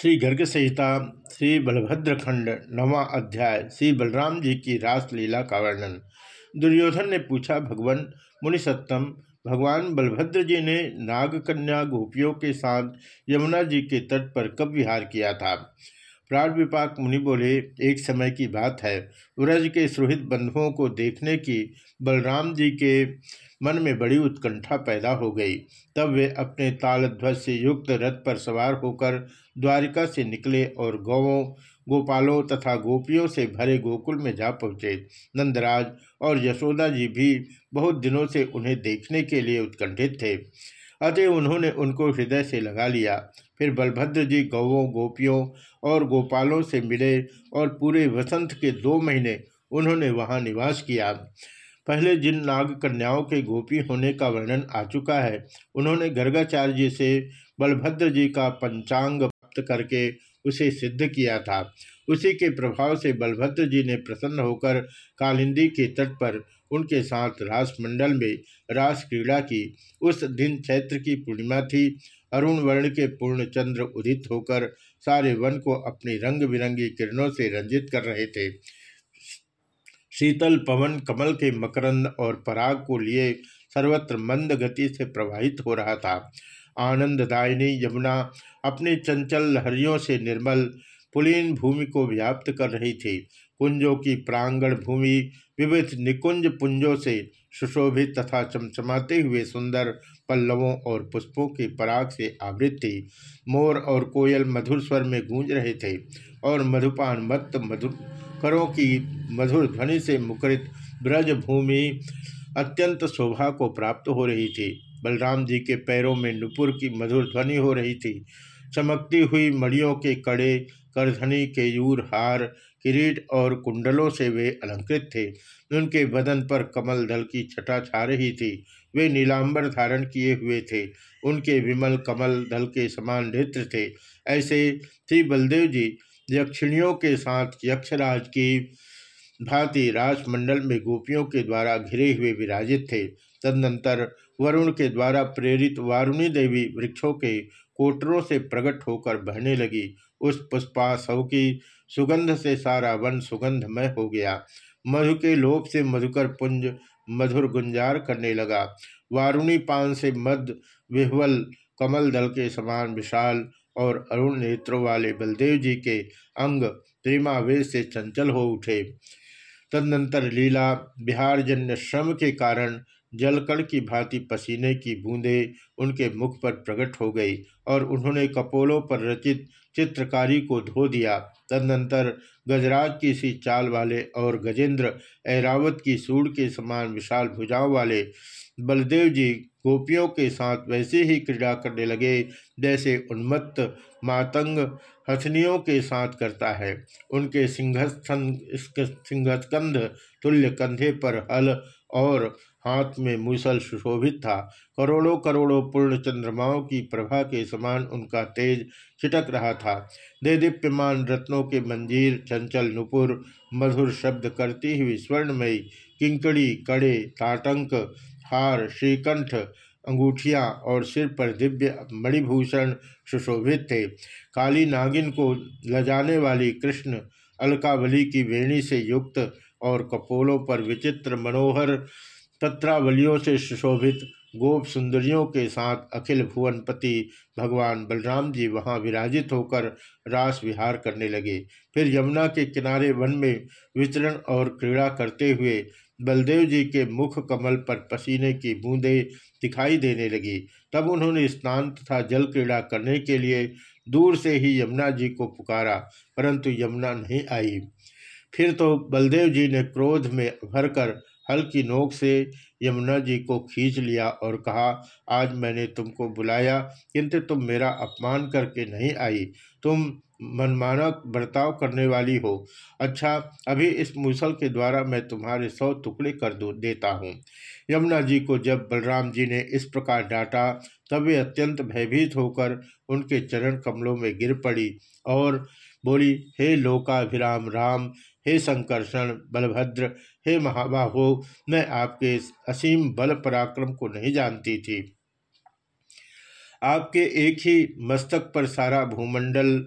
श्री गर्ग संहिता, श्री बलभद्र खंड, नवा अध्याय, श्री बलराम जी की रास लीला का वर्णन। दुर्योधन ने पूछा, भगवान मुनि मुनिसत्तम, भगवान बलभद्र जी ने नागकन्या गोपियों के साथ यमुना जी के तट पर कब विहार किया था? प्राण विपाक मुनि बोले, एक समय की बात है। व्रज के सुहित बंधुओं को देखने की बलराम जी के मन में बड़ी उत्कंठा पैदा हो गई। तब वे अपने तालध्वज से युक्त रथ पर सवार होकर द्वारिका से निकले और गौों गोपालों तथा गोपियों से भरे गोकुल में जा पहुँचे। नंदराज और यशोदा जी भी बहुत दिनों से उन्हें देखने के लिए उत्कंठित थे। अतः उन्होंने उनको हृदय से लगा लिया। फिर बलभद्र जी गौों गोपियों और गोपालों से मिले और पूरे वसंत के दो महीने उन्होंने वहाँ निवास किया। पहले जिन नाग कन्याओं के गोपी होने का वर्णन आ चुका है, उन्होंने गर्गाचार्य जी से बलभद्र जी का पंचांग प्राप्त करके उसे सिद्ध किया था। उसी के प्रभाव से बलभद्र जी ने प्रसन्न होकर कालिंदी के तट पर उनके साथ रासमंडल में रास क्रीड़ा की। उस दिन चैत्र की पूर्णिमा थी। अरुण वर्ण के पूर्ण चंद्र उदित होकर सारे वन को अपनी रंग बिरंगी किरणों से रंजित कर रहे थे। शीतल पवन कमल के मकरंद और पराग को लिए सर्वत्र मंद गति से प्रवाहित हो रहा था। आनंददायिनी यमुना अपनी चंचल लहरियों से निर्मल पुलीन भूमि को व्याप्त कर रही थी। कुंजों की प्रांगण भूमि विविध निकुंज पुंजों से सुशोभित तथा चमचमाते हुए सुंदर पल्लवों और पुष्पों के पराग से आवृत थी मोर और कोयल मधुर स्वर में गूंज रहे थे। और मधुपान मत्त मधुर करों की मधुर ध्वनि से मुखरित ब्रज भूमि अत्यंत शोभा को प्राप्त हो रही थी। बलराम जी के पैरों में नुपुर की मधुर ध्वनि हो रही थी। चमकती हुई मड़ियों के कड़े करधनी केयूर हार, किरीट और कुंडलों से वे अलंकृत थे। उनके बदन पर कमल दल की छटा छा रही थी। वे नीलांबर धारण किए हुए थे। उनके विमल कमल दल के समान नृत्य थे। ऐसे श्री बलदेव जी यक्षिणियों के साथ यक्षराज की भांति राजमंडल में गोपियों के द्वारा घिरे हुए विराजित थे। तदनंतर वरुण के द्वारा प्रेरित वारुणी देवी वृक्षों के कोटरों से प्रकट होकर बहने लगी। उस पुष्पासव की सुगंध से सारा वन सुगंधमय हो गया। मधु के लोभ से मधुकर पुंज मधुर गुंजार करने लगा। वारुणी पान से मद विह्वल कमल दल के समान विशाल और अरुण नेत्रों वाले बलदेव जी के अंग प्रेमावेश से चंचल हो उठे। तदनंतर लीला बिहार जन्य श्रम के कारण जलकण की भांति पसीने की बूंदें उनके मुख पर प्रकट हो गई और उन्होंने कपोलों पर रचित चित्रकारी को धो दिया। तदनंतर गजराज की सी चाल वाले और गजेंद्र ऐरावत की सूढ़ के समान विशाल भुजाओं वाले बलदेव जी गोपियों के साथ वैसे ही क्रीड़ा करने लगे जैसे उन्मत्त मातंग हथनियों के साथ करता है। उनके सिंहस्थन सिंहस्कंध तुल्य कंधे पर हल और हाथ में मूसल सुशोभित था। करोड़ों करोड़ों पूर्ण चंद्रमाओं की प्रभा के समान उनका तेज छिटक रहा था। दे दीप्यमान रत्नों के मंजीर, चंचल नुपुर, मधुर शब्द करती हुई स्वर्णमयी, किंकड़ी, कड़े, ताटंक, हार, श्रीकंठ, अंगूठियाँ और सिर पर दिव्य मणिभूषण सुशोभित थे। काली नागिन को लजाने वाली कृष्ण अलकावली की वेणी से युक्त और कपोलों पर विचित्र मनोहर तत्रावलियों से सुशोभित गोप सुंदरियों के साथ अखिल भुवनपति भगवान बलराम जी वहाँ विराजित होकर रास विहार करने लगे। फिर यमुना के किनारे वन में विचरण और क्रीड़ा करते हुए बलदेव जी के मुख कमल पर पसीने की बूंदें दिखाई देने लगी। तब उन्होंने स्नान तथा जल क्रीड़ा करने के लिए दूर से ही यमुना जी को पुकारा, परंतु यमुना नहीं आई। फिर तो बलदेव जी ने क्रोध में भरकर हल की नोक से यमुना जी को खींच लिया और कहा, आज मैंने तुमको बुलाया, किंतु तुम मेरा अपमान करके नहीं आई। तुम मनमाना बर्ताव करने वाली हो। अच्छा अभी इस मूसल के द्वारा मैं तुम्हारे सौ टुकड़े कर दो, देता हूँ। यमुना जी को जब बलराम जी ने इस प्रकार डांटा, तब वे अत्यंत भयभीत होकर उनके चरण कमलों में गिर पड़ी और बोली, हे लोकाभिराम राम, हे संकर्षण बलभद्र, हे महाबाहो, मैं आपके असीम बल पराक्रम को नहीं जानती थी। आपके एक ही मस्तक पर सारा भूमंडल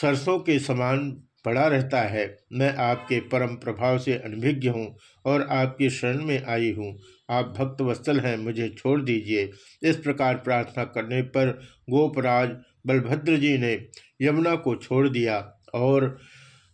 सरसों के समान पड़ा रहता है। मैं आपके परम प्रभाव से अनभिज्ञ हूँ और आपकी शरण में आई हूँ। आप भक्त वस्तल हैं, मुझे छोड़ दीजिए। इस प्रकार प्रार्थना करने पर गोपराज बलभद्र जी ने यमुना को छोड़ दिया और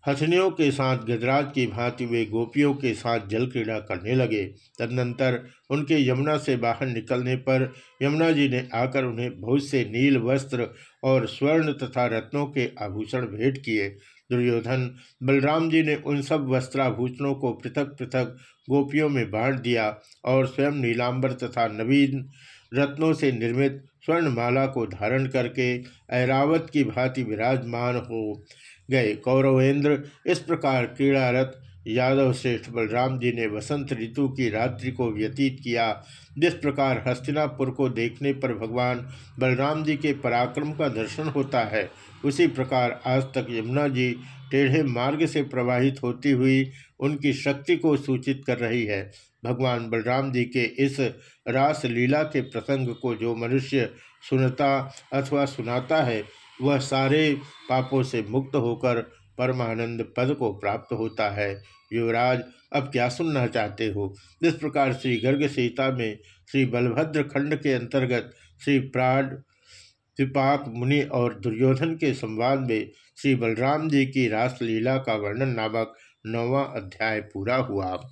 हथनियों के साथ गजराज की भांति वे गोपियों के साथ जल क्रीड़ा करने लगे। तदनंतर उनके यमुना से बाहर निकलने पर यमुना जी ने आकर उन्हें बहुत से नील वस्त्र और स्वर्ण तथा रत्नों के आभूषण भेंट किए। दुर्योधन बलराम जी ने उन सब वस्त्राभूषणों को पृथक पृथक गोपियों में बांट दिया और स्वयं नीलांबर तथा नवीन रत्नों से निर्मित स्वर्णमाला को धारण करके ऐरावत की भांति विराजमान हो। गए। कौरवेंद्र, इस प्रकार क्रीड़ारत यादव श्रेष्ठ बलराम जी ने वसंत ऋतु की रात्रि को व्यतीत किया। जिस प्रकार हस्तिनापुर को देखने पर भगवान बलराम जी के पराक्रम का दर्शन होता है, उसी प्रकार आज तक यमुना जी टेढ़े मार्ग से प्रवाहित होती हुई उनकी शक्ति को सूचित कर रही है। भगवान बलराम जी के इस रास लीला के प्रसंग को जो मनुष्य सुनता अथवा सुनाता है वह सारे पापों से मुक्त होकर परमानंद पद को प्राप्त होता है। युवराज, अब क्या सुनना चाहते हो? इस प्रकार श्री गर्ग सीता में श्री बलभद्र खंड के अंतर्गत श्री प्राण त्रिपाक मुनि और दुर्योधन के संवाद में श्री बलराम जी की रासलीला का वर्णन नामक नौवा अध्याय पूरा हुआ।